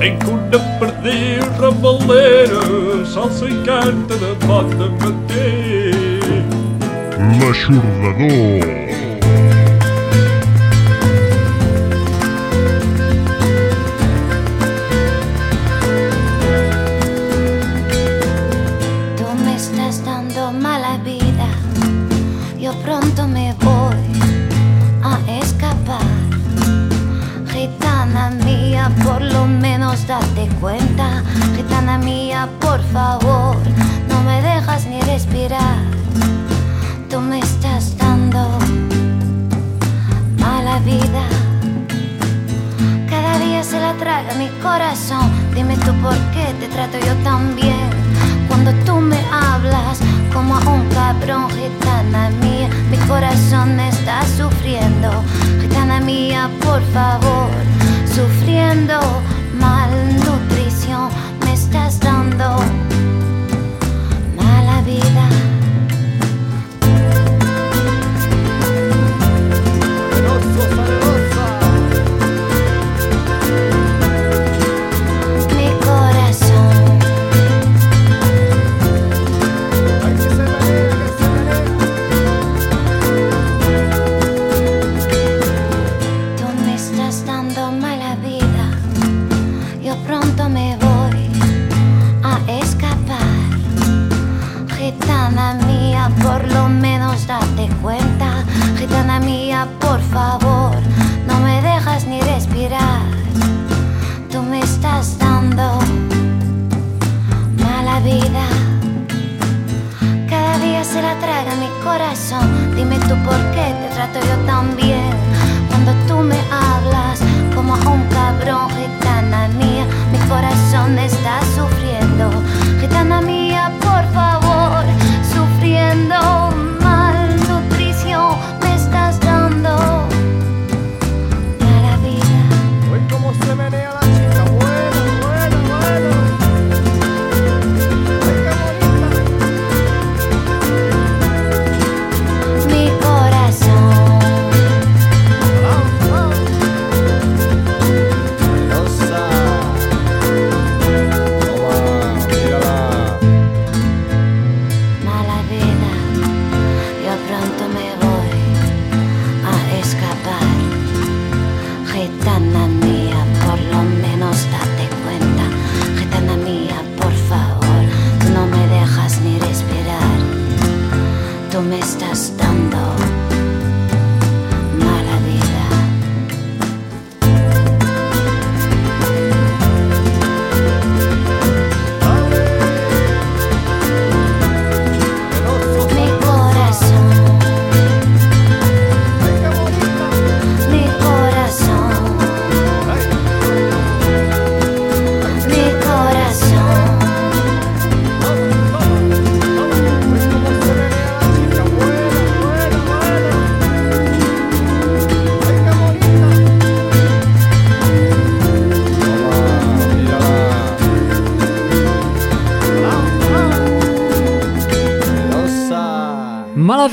Tengo una perdida ramalera, salsa i canta de bon matí. L'aixordador. Gitana mía, por favor, no me dejas ni respirar. Tú me estás dando mala vida. Cada día se la traga mi corazón. Dime tú por qué te trato yo tan bien. Cuando tú me hablas como a un cabrón, gitana mía, mi corazón está sufriendo. Gitana mía, por favor, sufriendo me miedo.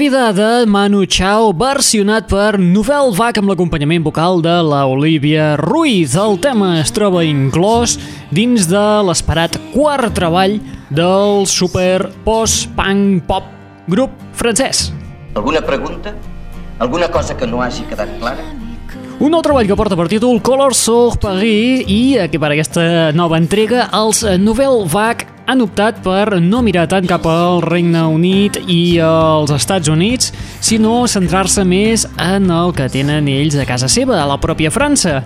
Vida de Manu Chao, versionat per Novel Vac amb l'acompanyament vocal de la Olivia Ruiz. El tema es troba inclòs dins de l'esperat quart treball del super post-punk pop grup francès. Alguna pregunta? Alguna cosa que no hagi quedat clara? Un nou treball que porta per títol Color sur Paris i que per aquesta nova entrega els Novel Vague han optat per no mirar tant cap al Regne Unit i als Estats Units, sinó centrar-se més en el que tenen ells a casa seva, a la pròpia França.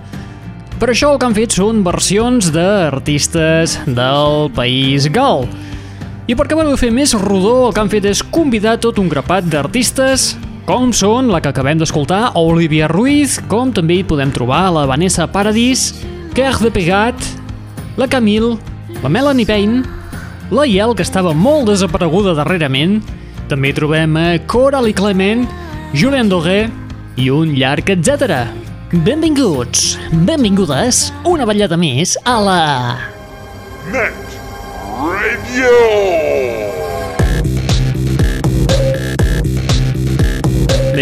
Per això el que han fet són versions d'artistes del país gal. I per acabar de fer més rodó, el que han fet és convidar tot un grapat d'artistes com són la que acabem d'escoltar, Olivia Ruiz, com també hi podem trobar la Vanessa Paradis, Cœur de Pegat, la Camille, la Melanie Payne, la Yel, que estava molt desapareguda darrerament, també hi trobem a Coralie Clement, Julien Doré i un llarg etc. Benvinguts, benvingudes, una ballada més a la... Net Radio.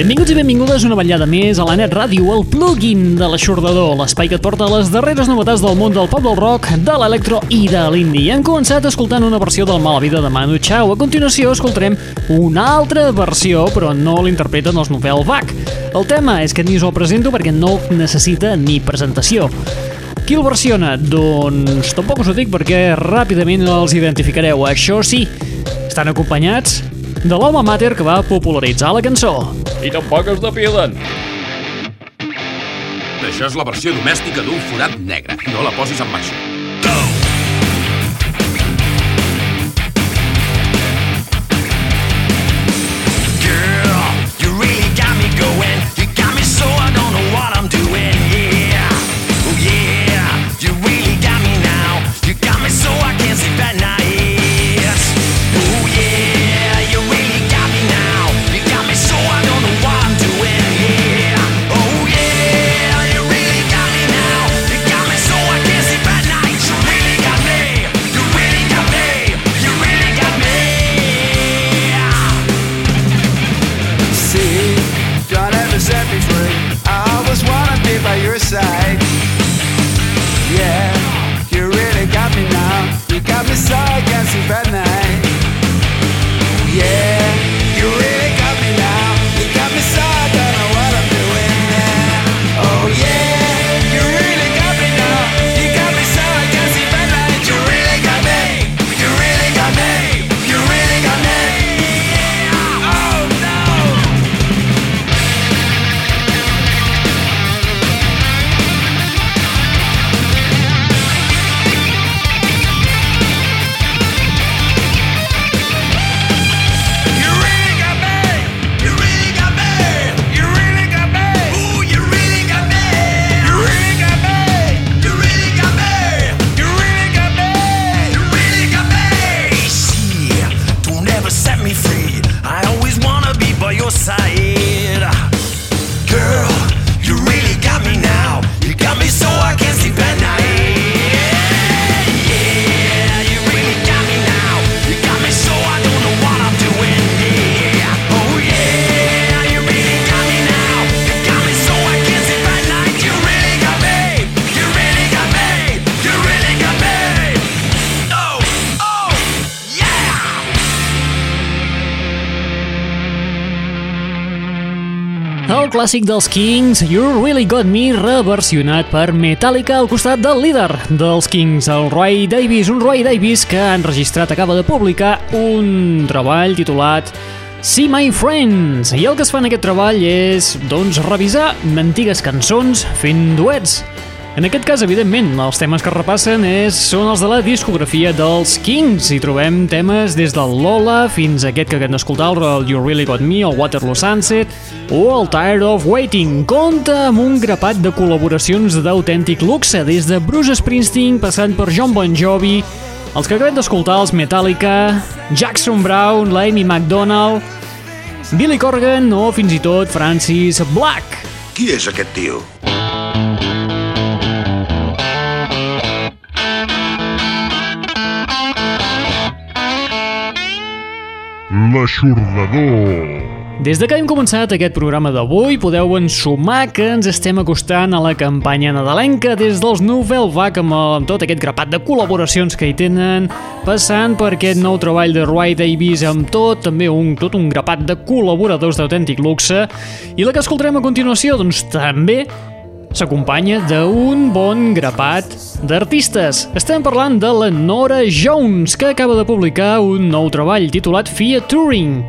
Benvinguts i benvingudes una vetllada més a la Net Ràdio, el plugin de l'aixordador, l'espai que et porta les darreres novetats del món del pop del rock, de l'electro i de l'indie. Hem començat escoltant una versió del Mala Vida de Manu Chao. A continuació escoltarem una altra versió, però no l'interpreten els Novel Vac. El tema és que ni us el presento perquè no necessita ni presentació. Qui el versiona? Doncs tampoc us ho dic perquè ràpidament els identificareu. Això sí, estan acompanyats de l'home mater que va popularitzar la cançó. I tampoc es depiden. Això és la versió domèstica d'un forat negre. No la posis en marxa. Clàssic dels Kings, You Really Got Me, reversionat per Metallica al costat del líder dels Kings, el Roy Davis. Un Roy Davis que ha enregistrat, acaba de publicar un treball titulat See My Friends. I el que es fa en aquest treball és, doncs, revisar antigues cançons fent duets. En aquest cas, evidentment, els temes que repassen és, són els de la discografia dels Kings. Hi trobem temes des del Lola fins a aquest que acabem d'escoltar, el You Really Got Me, el Waterloo Sunset o el Tired of Waiting. Compta amb un grapat de col·laboracions d'autèntic luxe, des de Bruce Springsteen passant per John Bon Jovi, els que acabem d'escoltar, els Metallica, Jackson Brown, l'Amy McDonald, Billy Corgan o fins i tot Francis Black. Qui és aquest tio? L'aixordador. Des de que hem començat aquest programa d'avui, podeu ensumar que ens estem acostant a la campanya nadalenca des dels Nouvelle Vague amb, amb tot aquest grapat de col·laboracions que hi tenen, passant per aquest nou treball de Roy Davis amb tot, també un, tot un grapat de col·laboradors d'autèntic luxe, i la que escoltarem a continuació, doncs també s'acompanya d'un bon grapat d'artistes. Estem parlant de la Nora Jones, que acaba de publicar un nou treball titulat Fiat Touring.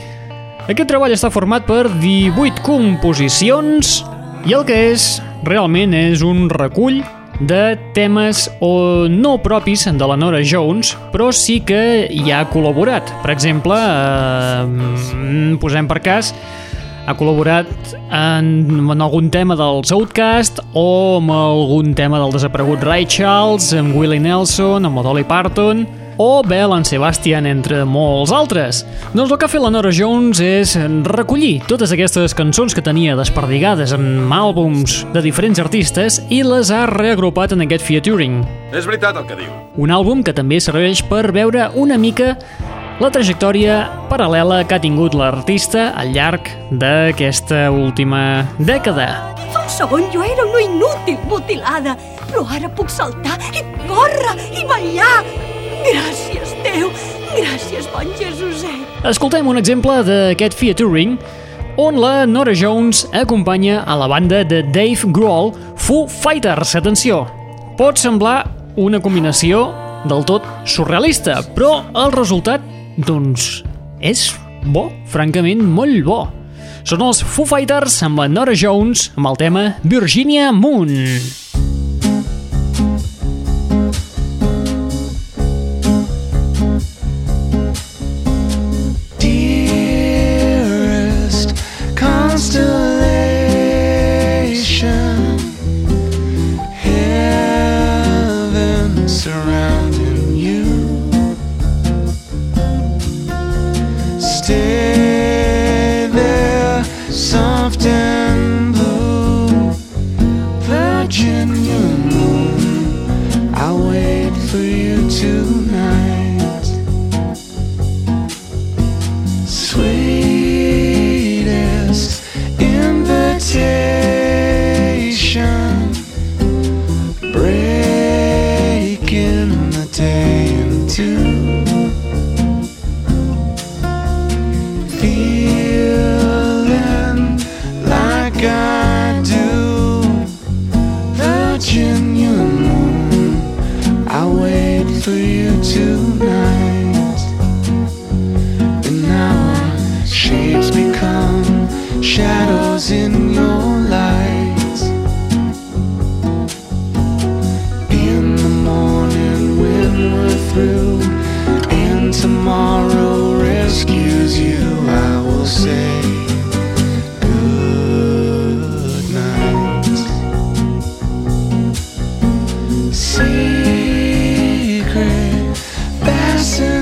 Aquest treball està format per 18 composicions i el que és, realment, és un recull de temes o no propis de la Nora Jones, però sí que hi ha col·laborat. Per exemple, eh, posem per cas, ha col·laborat en, en algun tema dels Outcast o amb algun tema del desaparegut Ray Charles, amb Willie Nelson, amb Dolly Parton o Bell Sebastian, entre molts altres. Doncs el que ha fet la Nora Jones és recollir totes aquestes cançons que tenia desperdigades en àlbums de diferents artistes i les ha reagrupat en aquest featuring. És veritat el que diu. Un àlbum que també serveix per veure una mica la trajectòria paral·lela que ha tingut l'artista al llarg d'aquesta última dècada. Fa un segon jo era una inútil mutilada, però ara puc saltar i córrer i ballar. Gràcies, Déu! Gràcies, bon Jesuset! Escoltem un exemple d'aquest featuring on la Nora Jones acompanya a la banda de Dave Grohl, Foo Fighters. Atenció, pot semblar una combinació del tot surrealista, però el resultat, doncs, és bo, francament molt bo. Són els Foo Fighters amb la Nora Jones amb el tema Virginia Moon. listen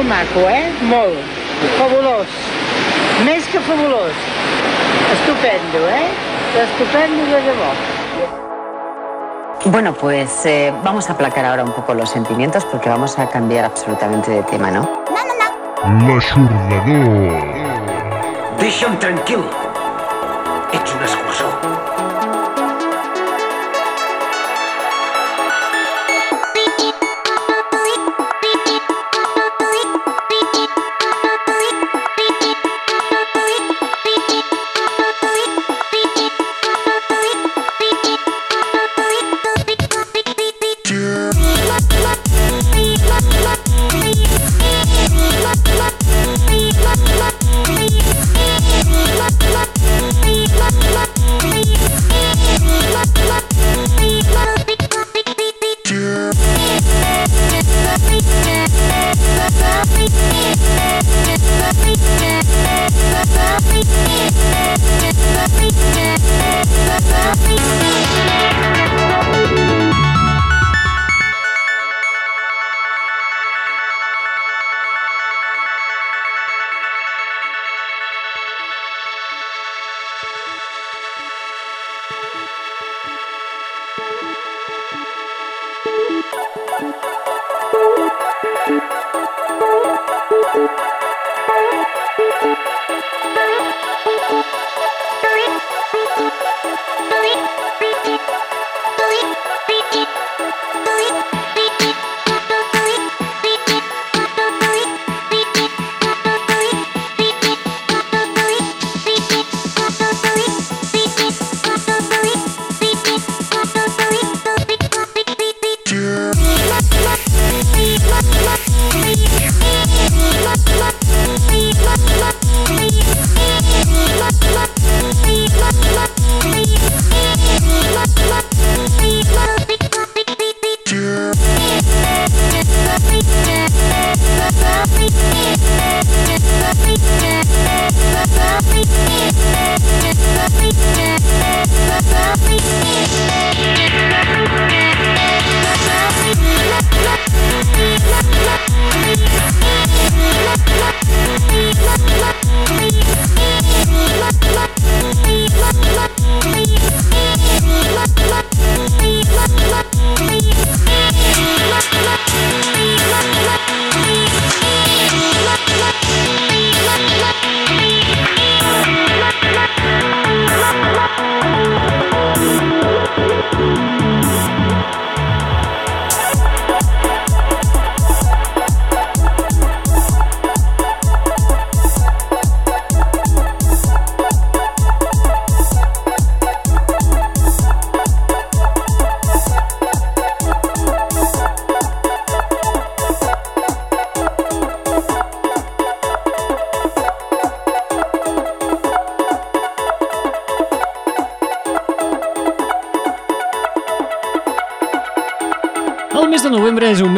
Molt maco, eh? Molt. Fabulós. Més que fabulós. Estupendo, eh? Estupendo de debò. Bueno, pues eh, vamos a aplacar ahora un poco los sentimientos porque vamos a cambiar absolutamente de tema, ¿no? L'aixordador. Deixa'm tranquil. Ets un escurçó.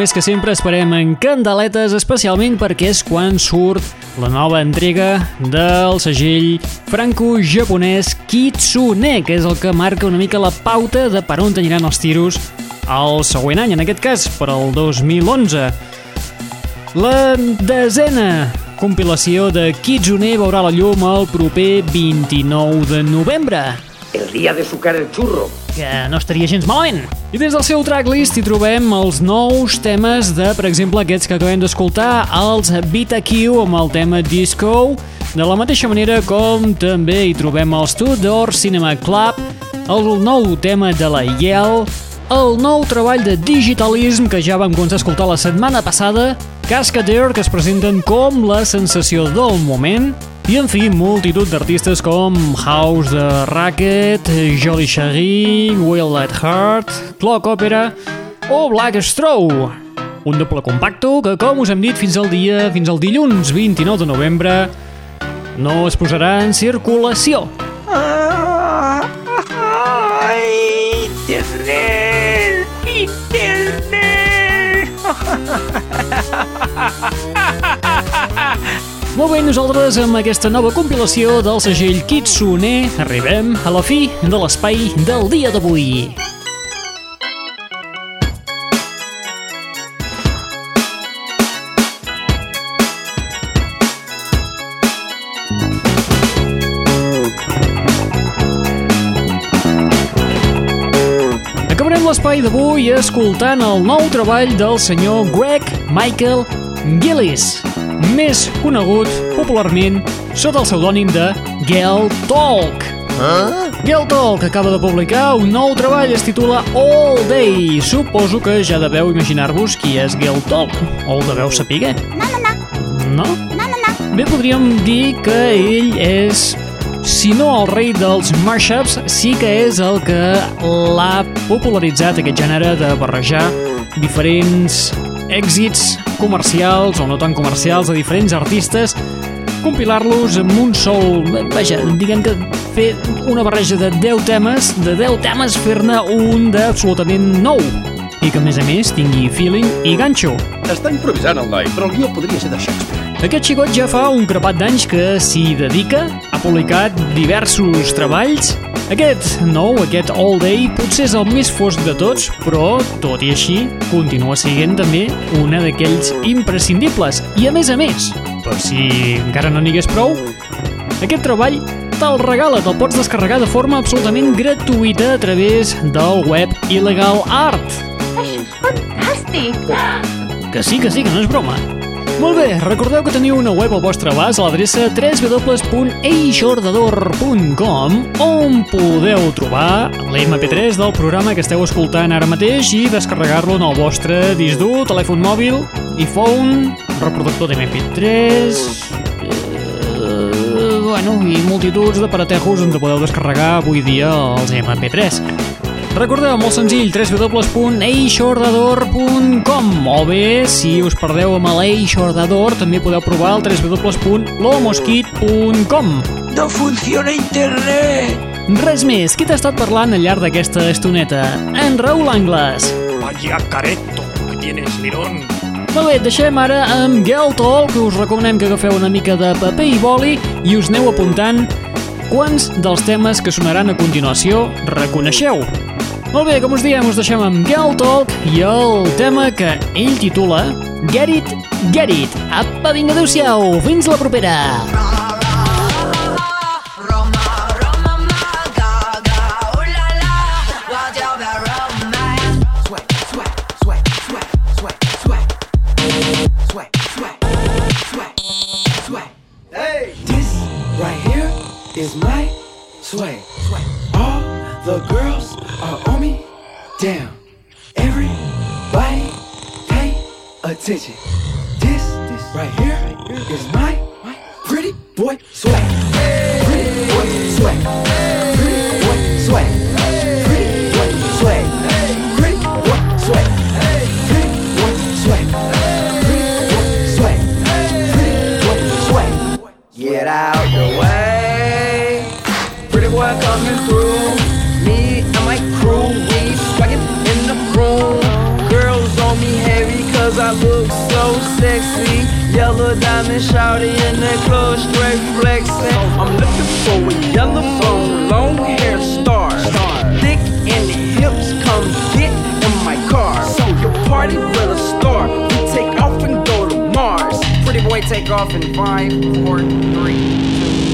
Novembre és un mes que sempre esperem en candeletes, especialment perquè és quan surt la nova entrega del segell franco-japonès Kitsune, que és el que marca una mica la pauta de per on aniran els tiros el següent any, en aquest cas per al 2011. La desena compilació de Kitsune veurà la llum el proper 29 de novembre. El día de sucar el churro. Que no estaria gens malament. I des del seu tracklist hi trobem els nous temes de, per exemple, aquests que acabem d'escoltar, els Vita Q amb el tema Disco, de la mateixa manera com també hi trobem els Tudor Cinema Club, el nou tema de la Yale, el nou treball de Digitalism que ja vam començar a escoltar la setmana passada, Cascadeur, que es presenten com la sensació del moment, i en fi, multitud d'artistes com House de Racket, Jolly Shaggy, Will at Heart, Clock Opera o Black Straw. Un doble compacto que, com us hem dit, fins al dia, fins al dilluns 29 de novembre, no es posarà en circulació. ¡Ay! ¡Internet! ¡Internet! Molt bé, nosaltres amb aquesta nova compilació del segell Kitsune arribem a la fi de l'espai del dia d'avui. Acabarem l'espai d'avui escoltant el nou treball del senyor Greg Michael Gillis, més conegut popularment sota el pseudònim de Gel Talk. Ah? Gel Talk acaba de publicar un nou treball, es titula All Day. Suposo que ja deveu imaginar-vos qui és Gel Talk, o ho deveu saber. No, no, no. No? No, no, no. Bé, podríem dir que ell és, si no el rei dels mashups, sí que és el que l'ha popularitzat aquest gènere de barrejar diferents èxits comercials o no tan comercials de diferents artistes, compilar-los amb un sol... Vaja, diguem que fer una barreja de 10 temes, de 10 temes fer-ne un d'absolutament nou i que a més a més tingui feeling i ganxo. Està improvisant el noi, però el guió podria ser de Shakespeare. Aquest xicot ja fa un crepat d'anys que s'hi dedica, ha publicat diversos treballs. Aquest nou, aquest All Day, potser és el més fosc de tots, però, tot i així, continua sent també una d'aquells imprescindibles. I a més a més, per si encara no n'hi hagués prou, aquest treball te'l regala, te'l pots descarregar de forma absolutament gratuïta a través del web Illegal Art. Això és fantàstic! Que sí, que sí, que no és broma. Molt bé, recordeu que teniu una web al vostre abast a l'adreça www.eixordador.com on podeu trobar l'MP3 del programa que esteu escoltant ara mateix i descarregar-lo en el vostre disc dur, telèfon mòbil, iPhone, reproductor d'MP3... Eh, bueno, i multituds d'aparatejos on podeu descarregar avui dia els MP3. Recordeu, molt senzill, www.eixordador.com o bé, si us perdeu amb l'Eixordador, també podeu provar el www.lomosquit.com No funciona internet! Res més, qui t'ha estat parlant al llarg d'aquesta estoneta? En Raül Angles. Vaya careto que tienes, Lirón. Molt bé, deixem ara amb Girl Talk, que us recomanem que agafeu una mica de paper i boli i us aneu apuntant quants dels temes que sonaran a continuació reconeixeu. Molt bé, com us diem, us deixem amb Girl Talk i el tema que ell titula Get It, Get It. Apa, vinga, adeu-siau, fins la propera. This attention. This, this right here is my, my pretty boy swag. Shouty in the club straight flexing. I'm looking for a yellow bone, long hair star. Thick in the hips, come get in my car. So your party will start. We take off and go to Mars. Pretty boy take off in five, four, three, two,